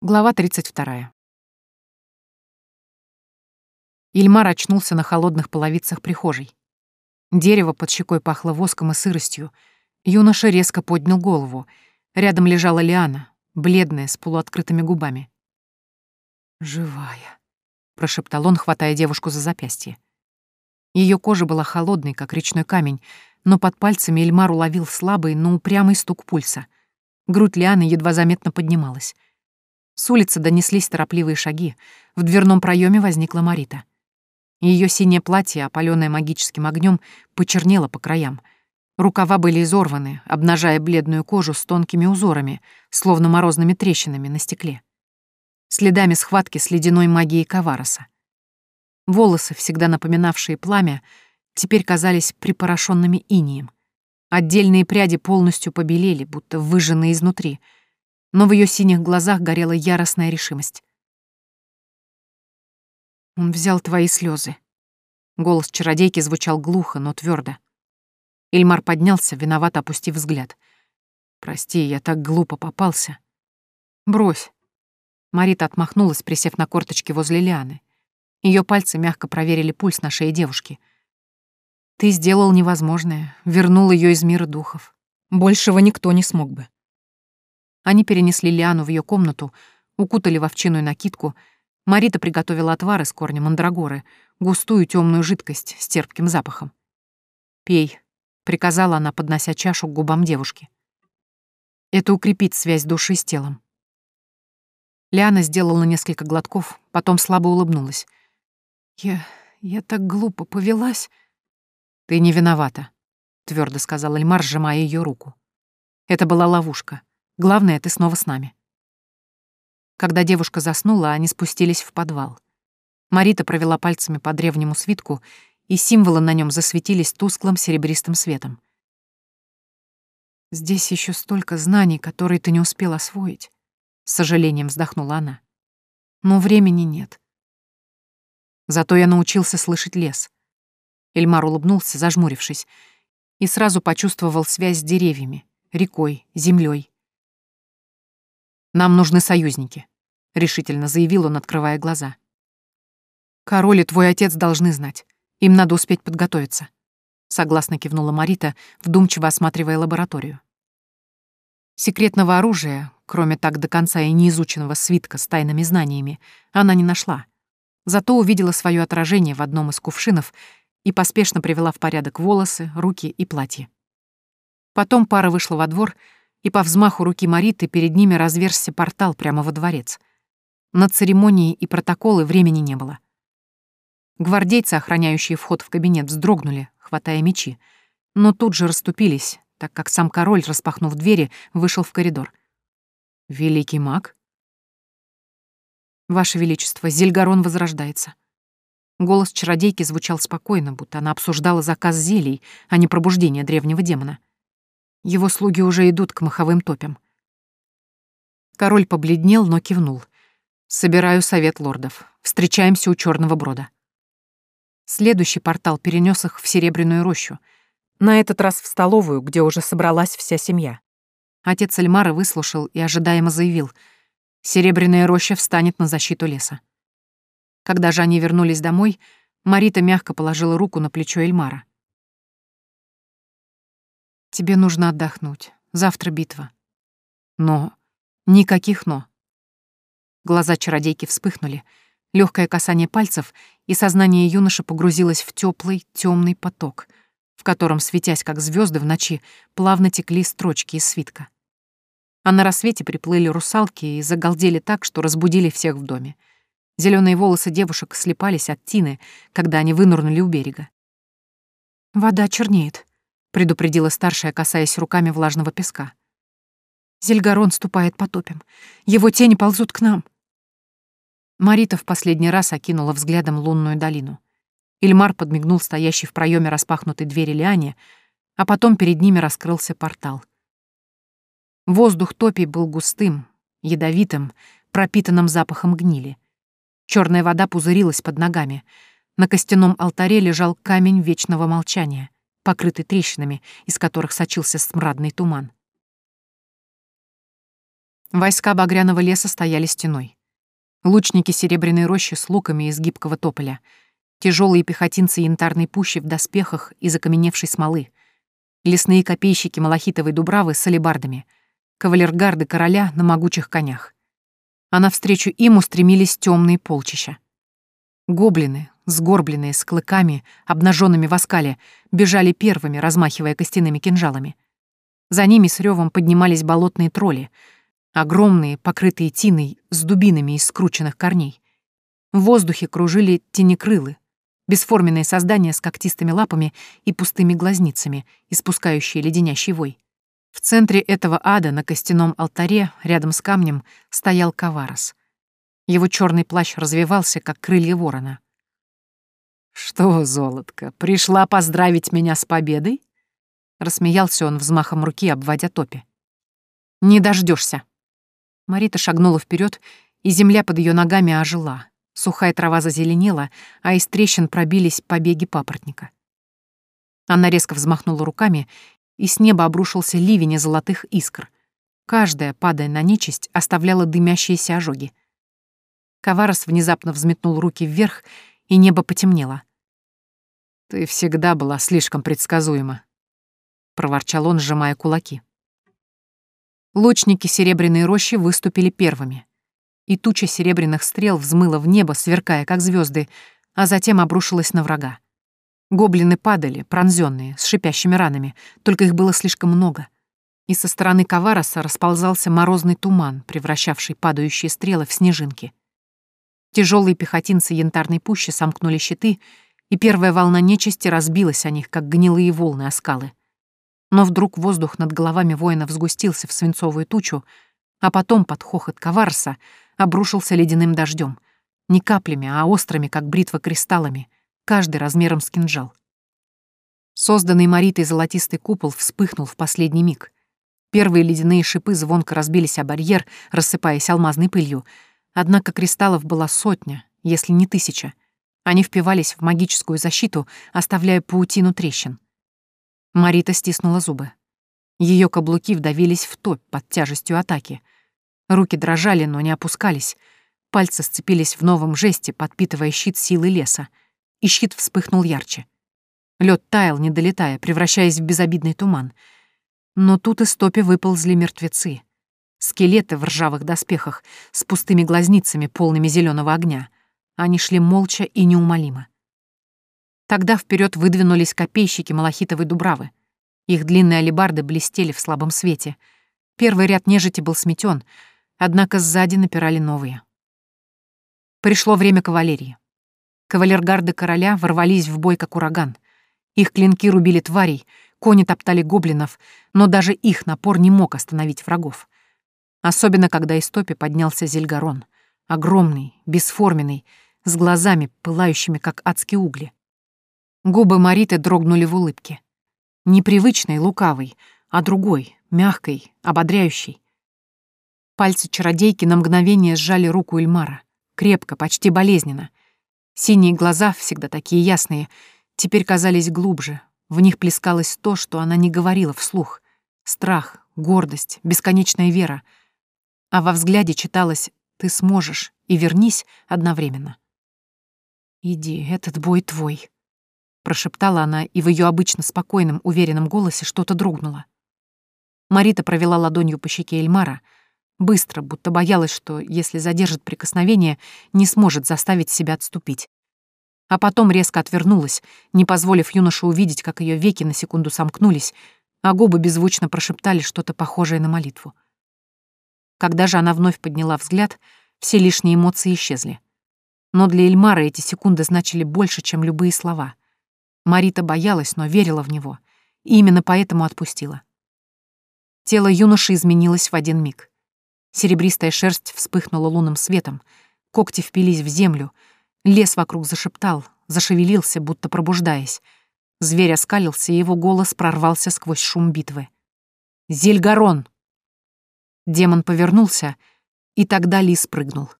Глава 32. Ильмар очнулся на холодных половицах прихожей. Дерево под щекой пахло воском и сыростью. Юноша резко поднял голову. Рядом лежала Лиана, бледная, с полуоткрытыми губами. «Живая», — прошептал он, хватая девушку за запястье. Ее кожа была холодной, как речной камень, но под пальцами Ильмар уловил слабый, но упрямый стук пульса. Грудь Лианы едва заметно поднималась. С улицы донеслись торопливые шаги. В дверном проеме возникла Марита. Ее синее платье, опаленное магическим огнем, почернело по краям. Рукава были изорваны, обнажая бледную кожу с тонкими узорами, словно морозными трещинами на стекле. Следами схватки с ледяной магией Кавароса. Волосы, всегда напоминавшие пламя, теперь казались припорошенными инием. Отдельные пряди полностью побелели, будто выжженные изнутри — но в ее синих глазах горела яростная решимость. «Он взял твои слезы. Голос чародейки звучал глухо, но твердо. Ильмар поднялся, виновато опустив взгляд. «Прости, я так глупо попался». «Брось». Марита отмахнулась, присев на корточки возле Лианы. Ее пальцы мягко проверили пульс на шее девушки. «Ты сделал невозможное, вернул ее из мира духов. Большего никто не смог бы». Они перенесли Лиану в ее комнату, укутали в овчинную накидку. Марита приготовила отвар из корня мандрагоры, густую темную жидкость с терпким запахом. «Пей», — приказала она, поднося чашу к губам девушки. «Это укрепит связь души с телом». Лиана сделала несколько глотков, потом слабо улыбнулась. «Я... я так глупо повелась». «Ты не виновата», — твердо сказал Эльмар, сжимая ее руку. «Это была ловушка. Главное, ты снова с нами». Когда девушка заснула, они спустились в подвал. Марита провела пальцами по древнему свитку, и символы на нем засветились тусклым серебристым светом. «Здесь еще столько знаний, которые ты не успел освоить», — с сожалением вздохнула она. «Но времени нет». Зато я научился слышать лес. Эльмар улыбнулся, зажмурившись, и сразу почувствовал связь с деревьями, рекой, землей. Нам нужны союзники», — решительно заявил он, открывая глаза. «Король и твой отец должны знать. Им надо успеть подготовиться», — согласно кивнула Марита, вдумчиво осматривая лабораторию. Секретного оружия, кроме так до конца и неизученного свитка с тайными знаниями, она не нашла. Зато увидела свое отражение в одном из кувшинов и поспешно привела в порядок волосы, руки и платье. Потом пара вышла во двор — и по взмаху руки Мариты перед ними разверзся портал прямо во дворец. На церемонии и протоколы времени не было. Гвардейцы, охраняющие вход в кабинет, вздрогнули, хватая мечи, но тут же расступились, так как сам король, распахнув двери, вышел в коридор. «Великий маг?» «Ваше Величество, Зельгарон возрождается». Голос чародейки звучал спокойно, будто она обсуждала заказ зелий, а не пробуждение древнего демона. Его слуги уже идут к маховым топям. Король побледнел, но кивнул. «Собираю совет лордов. Встречаемся у Черного Брода». Следующий портал перенес их в Серебряную рощу. На этот раз в столовую, где уже собралась вся семья. Отец Эльмара выслушал и ожидаемо заявил. Серебряная роща встанет на защиту леса. Когда же они вернулись домой, Марита мягко положила руку на плечо Эльмара. Тебе нужно отдохнуть. Завтра битва. Но... Никаких «но». Глаза чародейки вспыхнули. Легкое касание пальцев, и сознание юноши погрузилось в теплый, темный поток, в котором, светясь как звезды в ночи, плавно текли строчки из свитка. А на рассвете приплыли русалки и загалдели так, что разбудили всех в доме. Зеленые волосы девушек слепались от тины, когда они вынырнули у берега. «Вода чернеет», предупредила старшая, касаясь руками влажного песка. Зельгарон ступает по топям. Его тени ползут к нам. Марита в последний раз окинула взглядом лунную долину. Ильмар подмигнул стоящий в проеме распахнутой двери Лиане, а потом перед ними раскрылся портал. Воздух топий был густым, ядовитым, пропитанным запахом гнили. Черная вода пузырилась под ногами. На костяном алтаре лежал камень вечного молчания — покрытый трещинами, из которых сочился смрадный туман. Войска багряного леса стояли стеной. Лучники серебряной рощи с луками из гибкого тополя, тяжелые пехотинцы янтарной пущи в доспехах из окаменевшей смолы, лесные копейщики малахитовой дубравы с алебардами, кавалергарды короля на могучих конях. А навстречу им устремились темные полчища. Гоблины, сгорбленные, с клыками, обнаженными в оскале, бежали первыми, размахивая костяными кинжалами. За ними с ревом поднимались болотные тролли — огромные, покрытые тиной, с дубинами из скрученных корней. В воздухе кружили тенекрылы, бесформенные создания с когтистыми лапами и пустыми глазницами, испускающие леденящий вой. В центре этого ада на костяном алтаре, рядом с камнем, стоял Каварос. Его черный плащ развивался, как крылья ворона. «Что, золотко, пришла поздравить меня с победой?» Рассмеялся он взмахом руки, обводя топи. «Не дождешься, Марита шагнула вперед, и земля под ее ногами ожила. Сухая трава зазеленела, а из трещин пробились побеги папоротника. Она резко взмахнула руками, и с неба обрушился ливень золотых искр. Каждая, падая на нечисть, оставляла дымящиеся ожоги. Коварос внезапно взметнул руки вверх, и небо потемнело. «Ты всегда была слишком предсказуема», — проворчал он, сжимая кулаки. Лучники Серебряной рощи выступили первыми. И туча серебряных стрел взмыла в небо, сверкая, как звезды, а затем обрушилась на врага. Гоблины падали, пронзенные, с шипящими ранами, только их было слишком много. И со стороны Кавароса расползался морозный туман, превращавший падающие стрелы в снежинки. Тяжелые пехотинцы янтарной пущи сомкнули щиты, и первая волна нечисти разбилась о них, как гнилые волны о скалы. Но вдруг воздух над головами воинов сгустился в свинцовую тучу, а потом под хохот коварса обрушился ледяным дождем, не каплями, а острыми, как бритва кристаллами, каждый размером с кинжал. Созданный Маритой золотистый купол вспыхнул в последний миг. Первые ледяные шипы звонко разбились о барьер, рассыпаясь алмазной пылью, однако кристаллов была сотня, если не тысяча. Они впивались в магическую защиту, оставляя паутину трещин. Марита стиснула зубы. Ее каблуки вдавились в топь под тяжестью атаки. Руки дрожали, но не опускались. Пальцы сцепились в новом жесте, подпитывая щит силы леса. И щит вспыхнул ярче. Лед таял, не долетая, превращаясь в безобидный туман. Но тут из топи выползли мертвецы. Скелеты в ржавых доспехах, с пустыми глазницами, полными зеленого огня. Они шли молча и неумолимо. Тогда вперед выдвинулись копейщики малахитовой дубравы. Их длинные алебарды блестели в слабом свете. Первый ряд нежити был сметен, однако сзади напирали новые. Пришло время кавалерии. Кавалергарды короля ворвались в бой, как ураган. Их клинки рубили тварей, кони топтали гоблинов, но даже их напор не мог остановить врагов. Особенно, когда из топи поднялся Зельгарон. Огромный, бесформенный, с глазами, пылающими, как адские угли. Губы Мариты дрогнули в улыбке. Непривычной, лукавой, а другой, мягкой, ободряющей. Пальцы чародейки на мгновение сжали руку Эльмара. Крепко, почти болезненно. Синие глаза, всегда такие ясные, теперь казались глубже. В них плескалось то, что она не говорила вслух. Страх, гордость, бесконечная вера. А во взгляде читалось «ты сможешь» и «вернись» одновременно. «Иди, этот бой твой», прошептала она, и в ее обычно спокойном, уверенном голосе что-то дрогнуло. Марита провела ладонью по щеке Эльмара, быстро, будто боялась, что, если задержит прикосновение, не сможет заставить себя отступить. А потом резко отвернулась, не позволив юноше увидеть, как ее веки на секунду сомкнулись, а губы беззвучно прошептали что-то похожее на молитву. Когда же она вновь подняла взгляд, все лишние эмоции исчезли. Но для Эльмара эти секунды значили больше, чем любые слова. Марита боялась, но верила в него, и именно поэтому отпустила. Тело юноши изменилось в один миг. Серебристая шерсть вспыхнула лунным светом, когти впились в землю, лес вокруг зашептал, зашевелился, будто пробуждаясь. Зверь оскалился, и его голос прорвался сквозь шум битвы. «Зельгарон!» Демон повернулся, и тогда лис прыгнул.